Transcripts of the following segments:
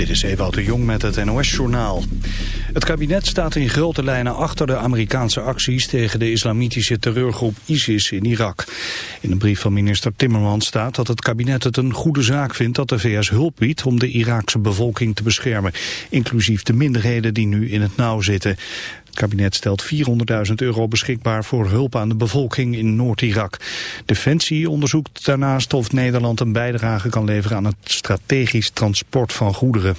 Dit is Ewout de Jong met het NOS-journaal. Het kabinet staat in grote lijnen achter de Amerikaanse acties tegen de islamitische terreurgroep ISIS in Irak. In een brief van minister Timmermans staat dat het kabinet het een goede zaak vindt dat de VS hulp biedt om de Iraakse bevolking te beschermen, inclusief de minderheden die nu in het nauw zitten. Kabinet stelt 400.000 euro beschikbaar voor hulp aan de bevolking in Noord-Irak. Defensie onderzoekt daarnaast of Nederland een bijdrage kan leveren aan het strategisch transport van goederen.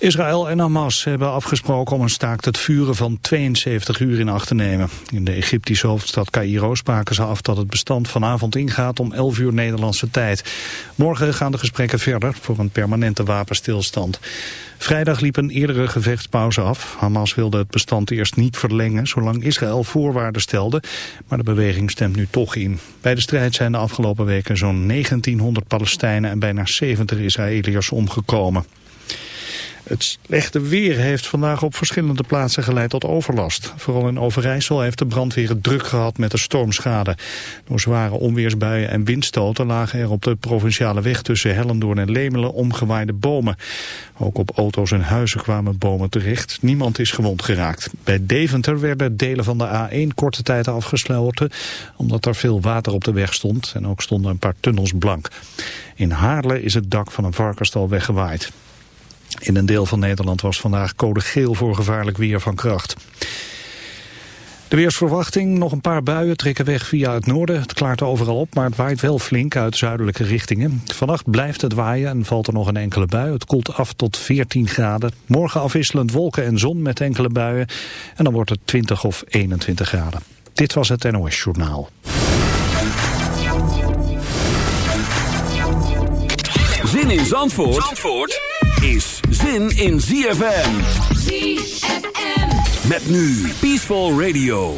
Israël en Hamas hebben afgesproken om een staakt het vuren van 72 uur in acht te nemen. In de Egyptische hoofdstad Cairo spraken ze af dat het bestand vanavond ingaat om 11 uur Nederlandse tijd. Morgen gaan de gesprekken verder voor een permanente wapenstilstand. Vrijdag liep een eerdere gevechtspauze af. Hamas wilde het bestand eerst niet verlengen zolang Israël voorwaarden stelde, maar de beweging stemt nu toch in. Bij de strijd zijn de afgelopen weken zo'n 1900 Palestijnen en bijna 70 Israëliërs omgekomen. Het slechte weer heeft vandaag op verschillende plaatsen geleid tot overlast. Vooral in Overijssel heeft de brandweer het druk gehad met de stormschade. Door zware onweersbuien en windstoten lagen er op de provinciale weg tussen Hellendoorn en Lemelen omgewaaide bomen. Ook op auto's en huizen kwamen bomen terecht. Niemand is gewond geraakt. Bij Deventer werden delen van de A1 korte tijd afgesloten omdat er veel water op de weg stond en ook stonden een paar tunnels blank. In Haarle is het dak van een varkenstal weggewaaid. In een deel van Nederland was vandaag code geel voor gevaarlijk weer van kracht. De weersverwachting, nog een paar buien trekken weg via het noorden. Het klaart overal op, maar het waait wel flink uit zuidelijke richtingen. Vannacht blijft het waaien en valt er nog een enkele bui. Het koelt af tot 14 graden. Morgen afwisselend wolken en zon met enkele buien. En dan wordt het 20 of 21 graden. Dit was het NOS Journaal. Zin in Zandvoort? Zandvoort? Is zin in ZFM. ZFM. Met nu Peaceful Radio.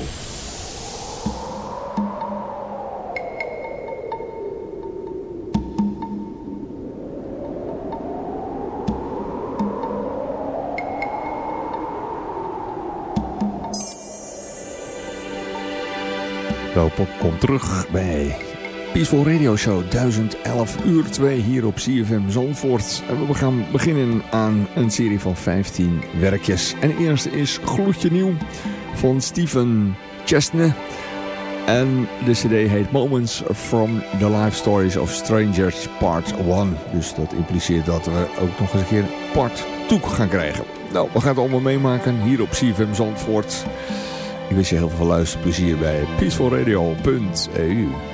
Lopen komt terug bij Peaceful Radio Show 1011 uur 2 hier op CFM Zandvoort. En we gaan beginnen aan een serie van 15 werkjes. En eerste is gloedje nieuw van Steven Chestnut. En de cd heet Moments from the Life Stories of Strangers Part 1. Dus dat impliceert dat we ook nog eens een keer part 2 gaan krijgen. Nou, we gaan het allemaal meemaken hier op CFM Zandvoort. Ik wens je heel veel luisterplezier bij peacefulradio.eu.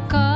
пока.